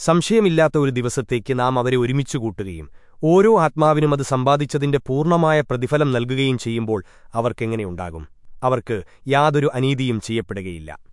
സംശയമില്ലാത്ത ഒരു ദിവസത്തേക്ക് നാം അവരെ ഒരുമിച്ചു കൂട്ടുകയും ഓരോ ആത്മാവിനും അത് സമ്പാദിച്ചതിന്റെ പൂർണമായ പ്രതിഫലം നൽകുകയും ചെയ്യുമ്പോൾ അവർക്കെങ്ങനെയുണ്ടാകും അവർക്ക് യാതൊരു അനീതിയും ചെയ്യപ്പെടുകയില്ല.